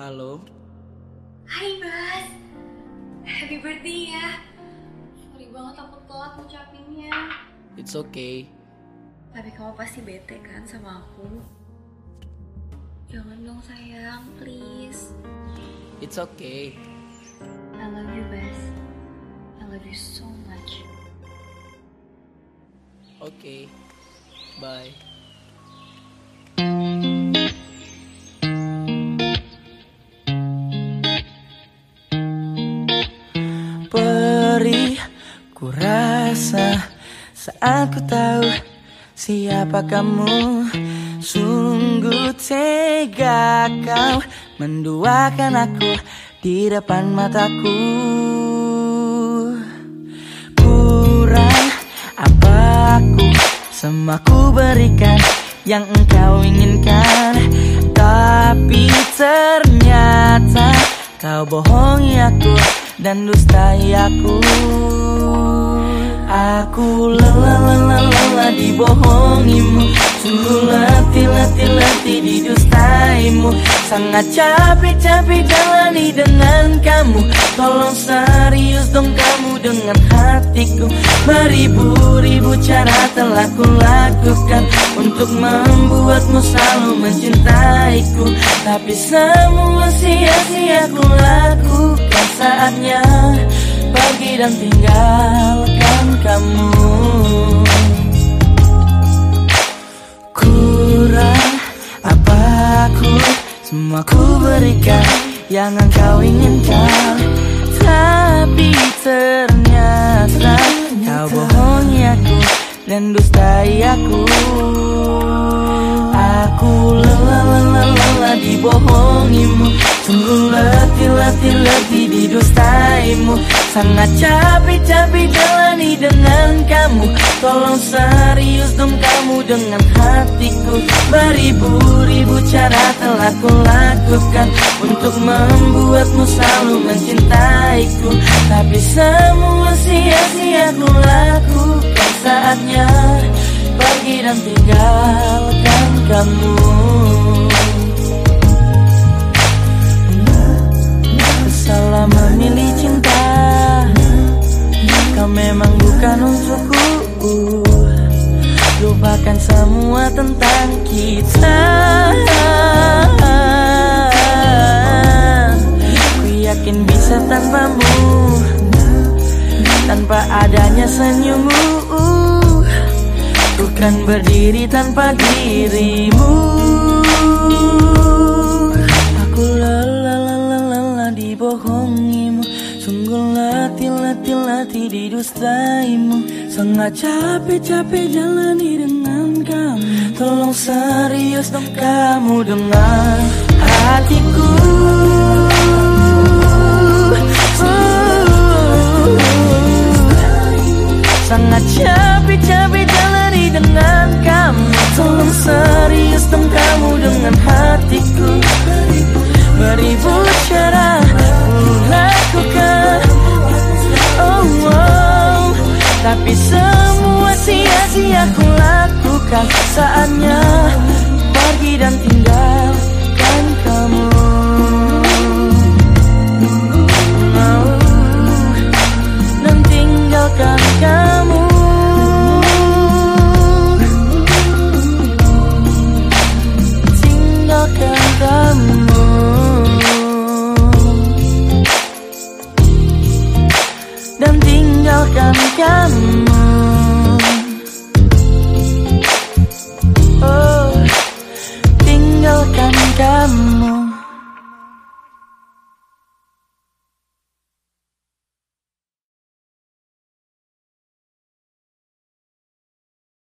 Halo, Hai Bas, happy birthday ya. Sorry banget aku telat ngucapinnya. it's okay. Tapi kamu pasti bete kan sama aku? Jangan dong sayang, please. It's okay. I love you Bas. I love you so much. Okay. Bye. Ku rasa saat ku tahu siapa kamu Sungguh tega kau menduakan aku di depan mataku. Kurang apa aku semua ku berikan yang engkau inginkan. Tapi ternyata kau bohongi aku dan dustai aku Aku lelah lelah lelah dibohongimu. Sungguh letih letih letih didustaimu. Sangat capek capek jalani dengan kamu. Tolong serius dong kamu dengan hatiku. Beribu-ribu cara telah kulakukan Untuk membuatmu selalu mencintaiku. Tapi semua sia-sia ku lakukan Saatnya pergi dan tinggalkan kamu. Kurang apa aku Semua ku berikan yang engkau inginkan. Tapi ternyata kau bohongi aku dan dustai aku dibohongimu Sungguh letih letih letih didustaimu Sangat capek capek jalani dengan kamu. Tolong serius dong kamu dengan hatiku. Beribu-ribu cara telah kulakukan Untuk membuatmu selalu mencintaiku. Tapi semua sia-sia ku lakukan Saatnya. Pergi dan tinggalkan kamu tentang kita. Ku yakin bisa tanpamu. Tanpa adanya senyummu. Ku kan berdiri tanpa dirimu. Aku lelah dibohongimu. Sungguh letih didustaimu Sangat capek capek jalani dengan kamu. Tolong serius dong kamu dengan hatiku. Sangat capek-capek jalani dengan kamu. Tolong serius dong kamu dengan hatiku. Beribu cara ku lakukan. Oh, oh. Tapi semua sia-sia ku lakukan Saatnya kamu